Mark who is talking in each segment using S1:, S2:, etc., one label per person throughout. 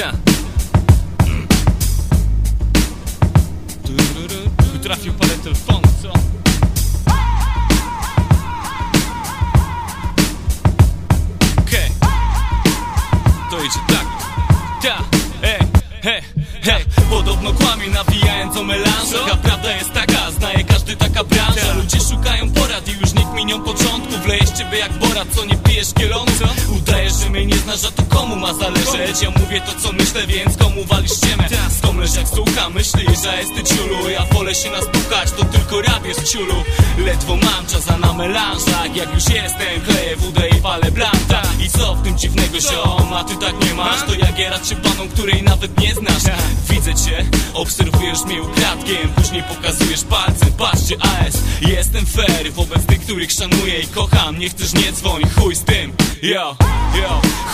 S1: Ta. Trafił parę telefonów, co? Okej. To idzie tak. Ta, e, he, he. Podobno kłamie nawijając o melanżach A prawda jest taka, znaje każdy taka branża. Ludzie szukają porad i już nikt minią początku Wleje z ciebie jak borat, co nie pijesz kielonu Udajesz, że mnie nie znasz, a to komu ma zależeć. Ja mówię to co myślę, więc komu walisz ciemę? Skomlesz jak słucha, myśli, że jest ty ciulu? Ja wolę się nastukać, to tylko rap jest ciulu. Ledwo mam czas, a na melanżach Jak już jestem, kleję wódę i palę blanta I co w tym dziwnego ziom, a ty tak nie masz? To ja czy paną, której nawet nie znasz. Widzę cię, obserwujesz mnie ukradkiem. Później pokazujesz palcem, patrzcie AS Jestem fair wobec tych, których szanuję i kocham. Nie chcesz, nie dzwoń, chuj z tym. Yo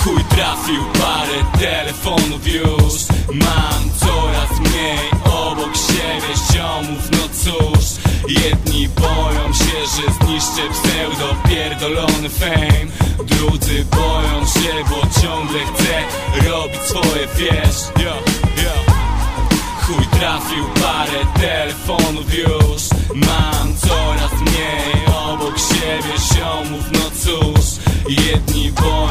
S1: Chuj trafił parę telefonów już. Mam coraz mniej obok siebie ziomów. No cóż, jedni boją się, że zniszczę pseudo pierdolony fame. Drudzy boją się, bo ciągle chcę robić swoje, wiesz. Chuj trafił parę telefonów już. Mam coraz mniej obok siebie ziomów. No cóż, jedni boją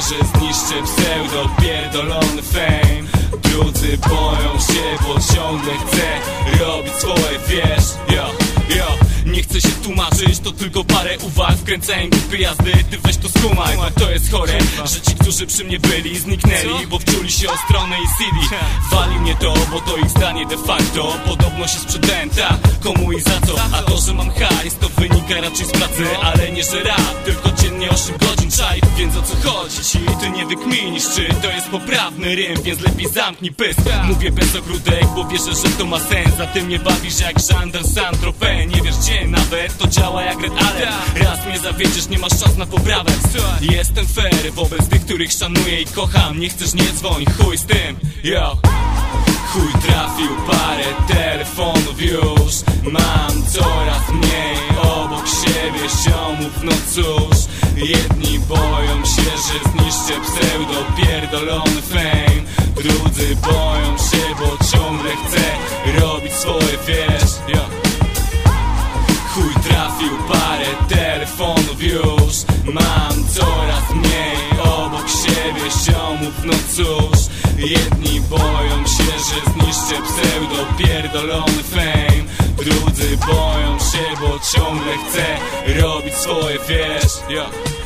S1: że zniszczę pseudo pierdolony fame. Drudzy boją się, bo ciągle chcę robić swoje, wiesz Yo, yo nie chcę się tłumaczyć, to tylko parę uwag Wkręcałem głupie jazdy, ty weź to skumaj to jest chore, że ci, którzy przy mnie byli Zniknęli, bo wczuli się o stronę i CD Wali mnie to, bo to ich zdanie de facto. Podobno się sprzedałem, tak, komu i za co. A to, że mam hajs, to wynika raczej z pracy Ale nie, że rap, tylko dziennie 8 godzin czaj Więc o co chodzi? Ci, ty nie wykminisz Czy to jest poprawny rym, więc lepiej zamknij pysk. Mówię bez ogródek, bo wierzę, że to ma sens. A ty mnie bawisz jak Jean Saint-Tropez Nie wiesz gdzie nawet, to działa jak red ale Raz mnie zawiedziesz, nie masz szans na poprawę. Jestem fair wobec tych, których szanuję i kocham. Nie chcesz, nie dzwoń, chuj z tym, yo. Chuj trafił parę telefonów już. Mam coraz mniej obok siebie ziomów No cóż, jedni boją się, że zniszczę pseudo pierdolony fame. Drudzy boją się, bo ciągle chcę robić swoje, wiesz. Chuj trafił parę telefonów już. Mam coraz mniej obok siebie ziomów No cóż, jedni boją się, że zniszczę pseudo pierdolony fame Drudzy boją się, bo ciągle chcę robić swoje, wiesz Yo.